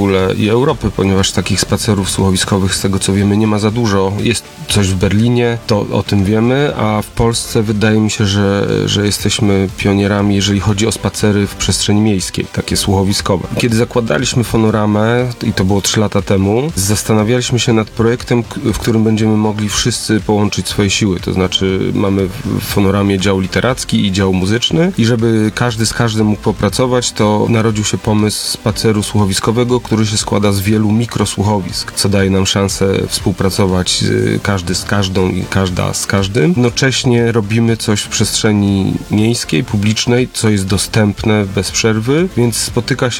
ogóle i Europy, ponieważ takich spacerów słuchowiskowych, z tego co wiemy, nie ma za dużo. Jest coś w Berlinie, to o tym wiemy, a w Polsce wydaje mi się, że, że jesteśmy pionierami, jeżeli chodzi o spacery w przestrzeni miejskiej, takie słuchowiskowe. Kiedy zakładaliśmy Fonoramę, i to było 3 lata temu, zastanawialiśmy się nad projektem, w którym będziemy mogli wszyscy połączyć swoje siły. To znaczy mamy w Fonoramie dział literacki i dział muzyczny i żeby każdy z każdym mógł popracować, to narodził się pomysł spaceru słuchowiskowego, który się składa z wielu mikrosłuchowisk, co daje nam szansę współpracować y, każdy z każdą i każda z każdym. Jednocześnie robimy coś w przestrzeni miejskiej, publicznej, co jest dostępne bez przerwy, więc spotyka się